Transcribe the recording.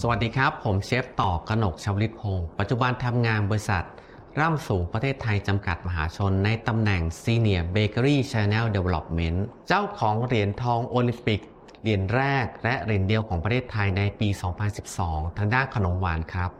สวัสดีครับ ผมเชฟต่อกนกชาวลิตพงศ์ปัจจุบันทำงานบริษัท ร่ำสูงประเทศไทยจำกัดมหาชนในตำแหน่ง Senior Bakery Channel Development เจ้าของเหรียญทองโอลิมปิกเหรียญแรกและเหรียญเดียวของประเทศไทยในปี 2012 ทางด้านขนมหวานครับ